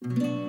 Música